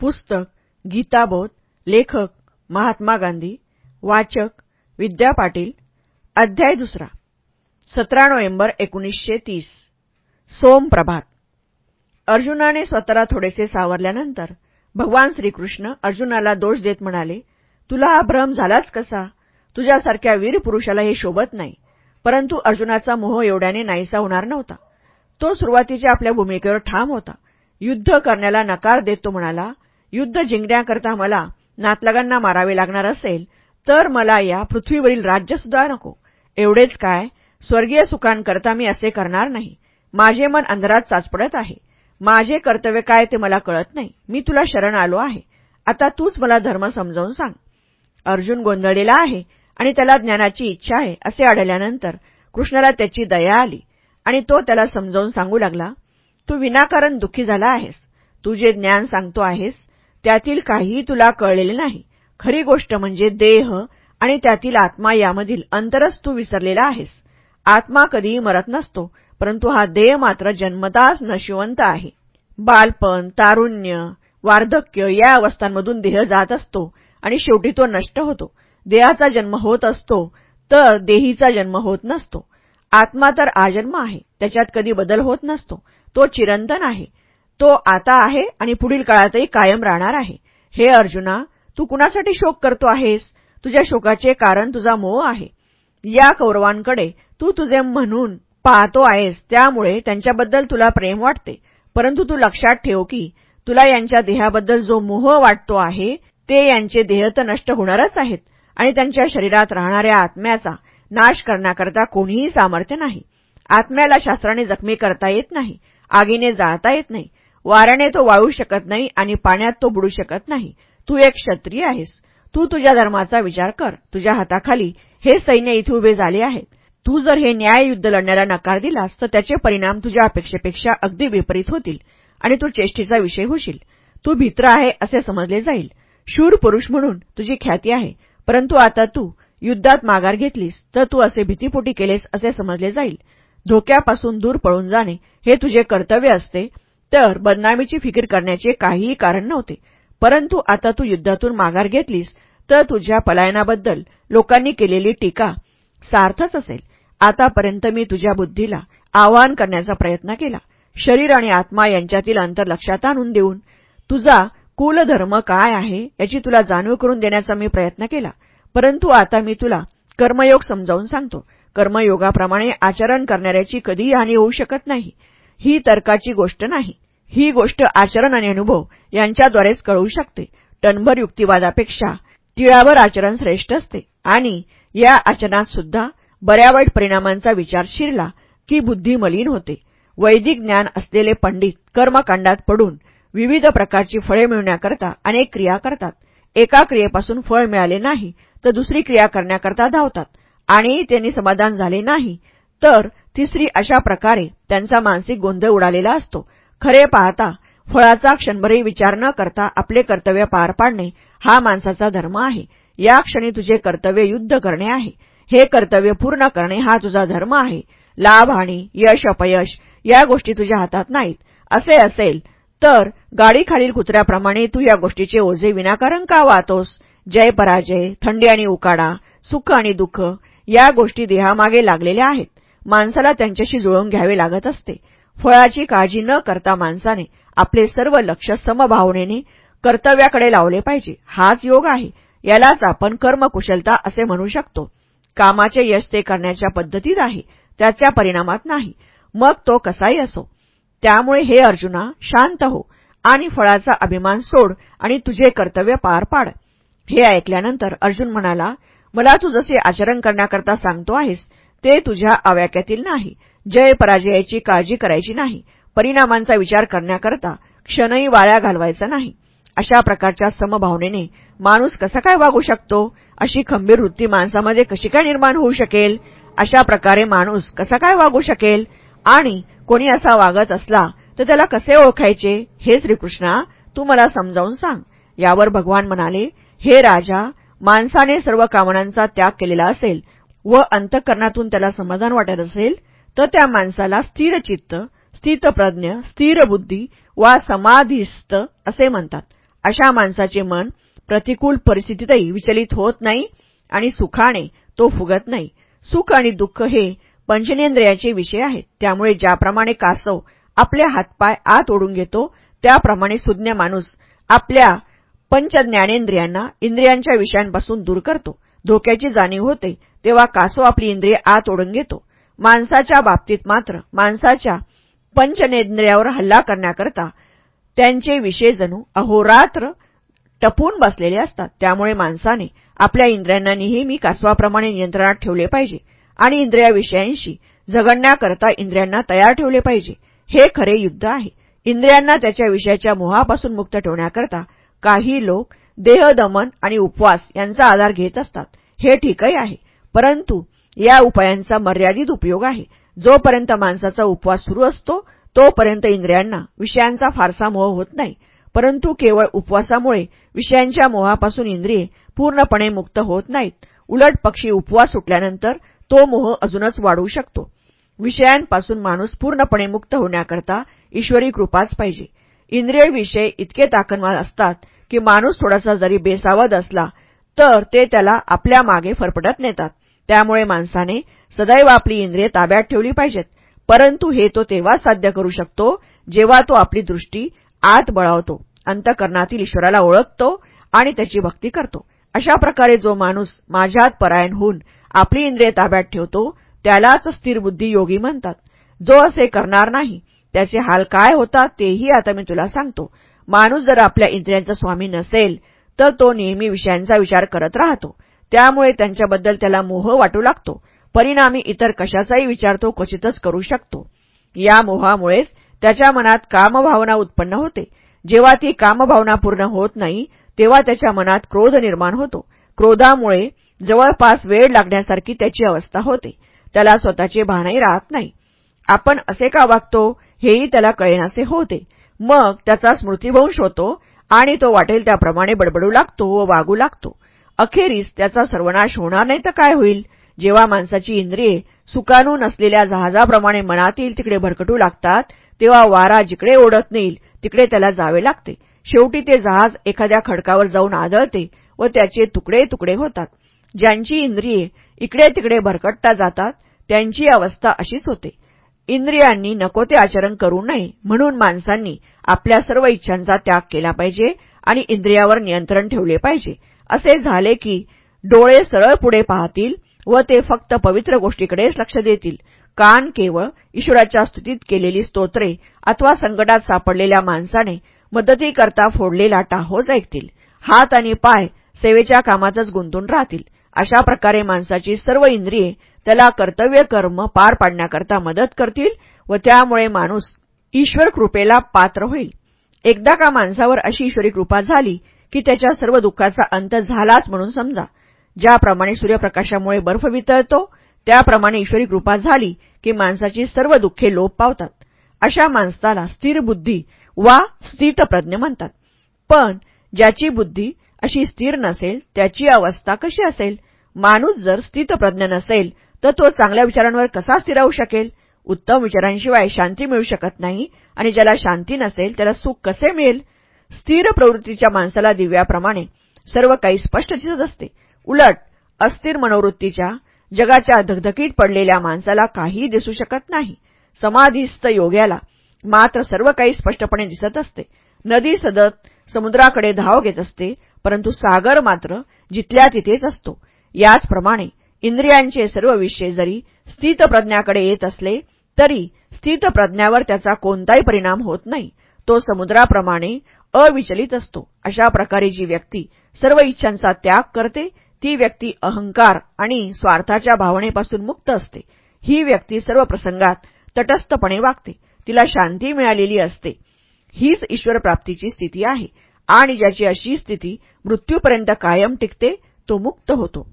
पुस्तक गीताबोध लेखक महात्मा गांधी वाचक विद्या पाटील अध्याय दुसरा सतरा नोव्हेंबर एकोणीसशे तीस. सोम प्रभात. अर्जुनाने स्वतःला थोडेसे सावरल्यानंतर भगवान श्रीकृष्ण अर्जुनाला दोष देत म्हणाले तुला हा भ्रम झालाच कसा? तुझ्यासारख्या वीर पुरुषाला हे शोभत नाही. परंतु अर्जुनाचा मोह एवढ्याने नाहीसा होणार नव्हता. तो सुरुवातीच्या आपल्या भूमिकेवर ठाम होता. युद्ध करण्याला नकार देत तो म्हणाला युद्ध जिंकण्याकरता मला नातलगांना मारावे लागणार असेल तर मला या पृथ्वीवरील राज्यसुद्धा नको. एवढेच काय स्वर्गीय सुखांकरता मी असे करणार नाही. माझे मन अंधारात चाचपडत आहे. माझे कर्तव्य काय ते मला कळत नाही. मी तुला शरण आलो आहे. आता तूच मला धर्म समजावून सांग. अर्जुन गोंधळलेला आहे आणि त्याला ज्ञानाची इच्छा आहे असे आढळल्यानंतर कृष्णाला त्याची दया आली आणि तो त्याला समजावून सांगू लागला तू विनाकारण दुःखी झाला आहेस. तू जे ज्ञान सांगतो आहेस त्यातील काहीही तुला कळलेले नाही. खरी गोष्ट म्हणजे देह आणि त्यातील आत्मा यामधील अंतरच तू विसरलेला आहेस. आत्मा कधीही मरत नसतो परंतु हा देह मात्र जन्मताच नशिवंत आहे. बालपण तारुण्य वार्धक्य या अवस्थांमधून देह जात असतो आणि शेवटी तो नष्ट होतो. देहाचा जन्म होत असतो तर देहीचा जन्म होत नसतो. आत्मा तर आजन्म आहे त्याच्यात कधी बदल होत नसतो. तो चिरंतन आहे. तो आता आहे आणि पुढील काळातही कायम राहणार आहे. हे अर्जुना तू कुणासाठी शोक करतो आहेस? तुझ्या शोकाचे कारण तुझा मोह आहे. या कौरवांकडे तू तुझे म्हणून पाहतो आहेस त्यामुळे त्यांच्याबद्दल तुला प्रेम वाटते. परंतु तू लक्षात ठेव की तुला यांच्या देहाबद्दल जो मोह वाटतो आहे ते यांचे देह तर नष्ट होणारच आहेत आणि त्यांच्या शरीरात राहणाऱ्या आत्म्याचा नाश करण्याकरता कोणीही सामर्थ्य नाही. आत्म्याला शास्त्राने जखमी करता येत नाही आगीने जाळता येत नाही. वाऱ्याने तो वाळू शकत नाही आणि पाण्यात तो बुडू शकत नाही. तू एक क्षत्रिय आहेस. तू तुझ्या धर्माचा विचार कर. तुझ्या हाताखाली हे सैन्य इथे उभे झाले आहेत तू जर हे न्याययुद्ध लढण्याला नकार दिलास तर त्याचे परिणाम तुझ्या अपेक्षेपेक्षा अगदी विपरीत होतील आणि तू चेष्टीचा विषय होशील. तू भित्र आहे असे समजले जाईल. शूर पुरुष म्हणून तुझी ख्याती आहे. परंतु आता तू युद्धात माघार घेतलीस तर तू असे भीतीपोटी केलेस असे समजले जाईल. धोक्यापासून दूर पळून जाणे हे तुझे कर्तव्य असते. तर बदनामीची फिकीर करण्याचे काहीही कारण नव्हते. परंतु आता तू युद्धातून माघार घेतलीस तर तुझ्या पलायनाबद्दल लोकांनी केलेली टीका सार्थच असेल. आतापर्यंत मी तुझ्या बुद्धीला आवाहन करण्याचा प्रयत्न केला. शरीर आणि आत्मा यांच्यातील अंतर लक्षात आणून देऊन तुझा कुलधर्म काय आहे याची तुला जाणीव करून देण्याचा मी प्रयत्न केला. परंतु आता मी तुला कर्मयोग समजावून सांगतो. कर्मयोगाप्रमाणे आचरण करणाऱ्याची कधीही हानी होऊ शकत नाही. ही तर्काची गोष्ट नाही. ही गोष्ट आचरण आणि अनुभव यांच्याद्वारेच कळू शकते. टनभर युक्तिवादापेक्षा तिळावर आचरण श्रेष्ठ असते. आणि या आचरणात सुद्धा बऱ्या वाईट परिणामांचा विचार शिरला की बुद्धी मलिन होते. वैदिक ज्ञान असलेले पंडित कर्मकांडात पडून विविध प्रकारची फळे मिळवण्याकरता अनेक क्रिया करतात. एका क्रियेपासून फळ मिळाले नाही तर दुसरी क्रिया करण्याकरता धावतात. आणि त्यांनी समाधान झाले नाही तर तिसरी अशा प्रकारे त्यांचा मानसिक गोंधळ उडालेला असतो. खरे पाहता फळाचा क्षणभरही विचार न करता आपले कर्तव्य पार पाडणे हा माणसाचा धर्म आहे. या क्षणी तुझे कर्तव्य युद्ध करणे आहे. हे कर्तव्य पूर्ण करणे हा तुझा धर्म आहे. लाभ आणि यश अपयश या गोष्टी तुझ्या हातात नाहीत. असे असेल तर गाडीखालील कुत्र्याप्रमाणे तू या गोष्टीचे ओझे विनाकारण का वाहतोस? जय पराजय थंडी आणि उकाडा सुख आणि दुःख या गोष्टी देहामागे लागलेल्या आहेत. माणसाला त्यांच्याशी जुळवून घ्यावे लागत असते. फळाची काळजी न करता माणसाने आपले सर्व लक्ष समभावनेने कर्तव्याकडे लावले पाहिजे. हाच योग आहे. यालाच आपण कर्मकुशलता असे म्हणू शकतो. कामाचे यश ते करण्याच्या पद्धतीत आहे. त्याच्या परिणामात नाही. मग तो कसाही असो. त्यामुळे हे अर्जुना शांत हो आणि फळाचा अभिमान सोड आणि तुझे कर्तव्य पार पाड. हे ऐकल्यानंतर अर्जुन म्हणाला मला तू जसे आचरण करण्याकरता सांगतो आहेस ते तुझ्या आव्याक्यातील नाही. जय पराजयाची काळजी करायची नाही. परिणामांचा विचार करण्याकरता क्षणही वाळ्या घालवायचा नाही. अशा प्रकारच्या समभावनेने माणूस कसा काय वागू शकतो? अशी खंबीर वृत्ती माणसामध्ये कशी काय निर्माण होऊ शकेल? अशा प्रकारे माणूस कसा काय वागू शकेल? आणि कोणी असा वागत असला तर त्याला कसे ओळखायचे? हे श्रीकृष्णा तू मला समजावून सांग. यावर भगवान म्हणाले हे राजा माणसाने सर्व कामनांचा त्याग केलेला असेल. व अंतःकरणातून त्याला समाधान वाटत असेल तर त्या माणसाला स्थिरचित्त स्थितप्रज्ञ स्थिर बुद्धी वा समाधीस्थ असे म्हणतात. अशा माणसाचे मन प्रतिकूल परिस्थितीतही विचलित होत नाही आणि सुखाने तो फुगत नाही. सुख आणि दुःख हे पंचनेंद्रियाचे विषय आहेत. त्यामुळे ज्याप्रमाणे कासव आपले हातपाय आत ओढून घेतो त्याप्रमाणे सुज्ञ माणूस आपल्या पंचज्ञानेंद्रियांना इंद्रियांच्या विषयांपासून दूर करतो. धोक्याची जाणीव होते तेव्हा कासव आपली इंद्रिय आत ओढून घेतो. माणसाच्या बाबतीत मात्र माणसाच्या पंचनेंद्रियावर हल्ला करण्याकरता त्यांचे विषय जणू अहोरात्र टपून बसलेले असतात. त्यामुळे माणसाने आपल्या इंद्रियांना नेहमी कासवाप्रमाणे नियंत्रणात ठेवले पाहिजे आणि इंद्रियाविषयांशी झगडण्याकरता इंद्रियांना तयार ठेवले पाहिजे. हे खरे युद्ध आहे. इंद्रियांना त्याच्या विषयाच्या मोहापासून मुक्त ठेवण्याकरता काही लोक देहदमन आणि उपवास यांचा आधार घेत असतात. हे ठीकही आहे. परंतु या उपायांचा मर्यादित उपयोग आहे. जोपर्यंत माणसाचा उपवास सुरू असतो तोपर्यंत इंद्रियांना विषयांचा फारसा मोह होत नाही. परंतु केवळ उपवासामुळे विषयांच्या मोहापासून इंद्रिये पूर्णपणे मुक्त होत नाहीत. उलट पक्षी उपवास सुटल्यानंतर तो मोह अजूनच वाढू शकतो. विषयांपासून माणूस पूर्णपणे मुक्त होण्याकरता ईश्वरी कृपाच पाहिजे. इंद्रिय विषय इतके ताकदवान असतात की माणूस थोडासा जरी बेसावध असला तर ते त्याला आपल्या मागे फरफटत नेतात. त्यामुळे माणसाने सदैव आपली इंद्रिय ताब्यात ठेवली पाहिजेत. परंतु हे तो तेव्हा साध्य करू शकतो जेव्हा तो आपली दृष्टी आत बळावतो अंतकरणातील ईश्वराला ओळखतो आणि त्याची भक्ती करतो. अशा प्रकारे जो माणूस माझ्यात परायण होऊन आपली इंद्रिय ताब्यात ठेवतो त्यालाच स्थिर बुद्धी योगी म्हणतात. जो असे करणार नाही त्याचे हाल काय होतात तेही आता मी तुला सांगतो. माणूस जर आपल्या इंद्रियांचा स्वामी नसेल तर तो नेहमी विषयांचा विचार करत राहतो. त्यामुळे त्यांच्याबद्दल त्याला मोह वाटू लागतो. परिणामी इतर कशाचाही विचार तो क्वचितच करू शकतो. या मोहामुळेच त्याच्या मनात कामभावना उत्पन्न होते. जेव्हा ती कामभावना पूर्ण होत नाही तेव्हा त्याच्या मनात क्रोध निर्माण होतो. क्रोधामुळे जवळपास वेळ लागण्यासारखी त्याची अवस्था होते. त्याला स्वतःचे भानही राहत नाही. आपण असे का वागतो हेही त्याला कळेनासे होते. मग त्याचा स्मृतीभंश होतो आणि तो वाटेल त्याप्रमाणे बडबडू लागतो व वागू लागतो. अखेरीस त्याचा सर्वनाश होणार नाही तर काय होईल? जेव्हा माणसाची इंद्रिये सुकानू नसलेल्या जहाजाप्रमाणे मनातील तिकडे भरकटू लागतात तेव्हा वारा जिकडे ओढत नेईल तिकडे त्याला जावे लागते. शेवटी ते जहाज एखाद्या खडकावर जाऊन आदळते व त्याचे तुकडे तुकडे होतात. ज्यांची इंद्रिये इकडे तिकडे भरकटता जातात त्यांची अवस्था अशीच होते. इंद्रियांनी नको ते आचरण करू नये म्हणून माणसांनी आपल्या सर्व इच्छांचा त्याग केला पाहिजे आणि इंद्रियावर नियंत्रण ठेवले पाहिजे. असे झाले की डोळे सरळ पुढे पाहतील व ते फक्त पवित्र गोष्टीकडेच लक्ष देतील. कान केवळ ईश्वराच्या स्तुतीत केलेली स्तोत्रे अथवा संकटात सापडलेल्या माणसाने मदतीकरता फोडलेला टाहोच ऐकतील. हात आणि पाय सेवेच्या कामातच गुंतून राहतील. अशा प्रकारे माणसाची सर्व इंद्रिये त्याला कर्तव्य कर्म पार पाडण्याकरता मदत करतील व त्यामुळे माणूस ईश्वर कृपेला पात्र होईल. एकदा का माणसावर अशी ईश्वरी कृपा झाली की त्याच्या सर्व दुःखाचा अंत झालाच म्हणून समजा. ज्याप्रमाणे सूर्यप्रकाशामुळे बर्फ वितळतो त्याप्रमाणे ईश्वरी कृपा झाली की माणसाची सर्व दुःखे लोप पावतात. अशा माणसाला स्थिर बुद्धी वा स्थितप्रज्ञ म्हणतात. पण ज्याची बुद्धी अशी स्थिर नसेल त्याची अवस्था कशी असेल? माणूस जर स्थितप्रज्ञ नसेल तर तो चांगल्या विचारांवर कसा स्थिरावू शकेल? उत्तम विचारांशिवाय शांती मिळू शकत नाही आणि ज्याला शांती नसेल त्याला सुख कसे मिळेल? स्थिर प्रवृत्तीच्या माणसाला दिव्याप्रमाणे सर्व काही स्पष्ट दिसत असते. उलट अस्थिर मनोवृत्तीच्या जगाच्या धगधकीत पडलेल्या माणसाला काहीही दिसू शकत नाही. समाधीस्थ योग्याला मात्र सर्व काही स्पष्टपणे दिसत असते. नदी सदत समुद्राकडे धाव घेत असते. परंतु सागर मात्र जिथल्या तिथेच असतो. याचप्रमाणे इंद्रियांचे सर्व विषय जरी स्थितप्रज्ञाकडे येत असले तरी स्थितप्रज्ञावर त्याचा कोणताही परिणाम होत नाही. तो समुद्राप्रमाणे अविचलित असतो. अशा प्रकारे जी व्यक्ती सर्व इच्छांचा त्याग करते ती व्यक्ती अहंकार आणि स्वार्थाच्या भावनेपासून मुक्त असते. ही व्यक्ती सर्व प्रसंगात तटस्थपणे वागते. तिला शांती मिळालेली असते. हीच ईश्वरप्राप्तीची स्थिती आहे. आणि ज्याची अशी स्थिती मृत्यूपर्यंत कायम टिकते तो मुक्त होतो.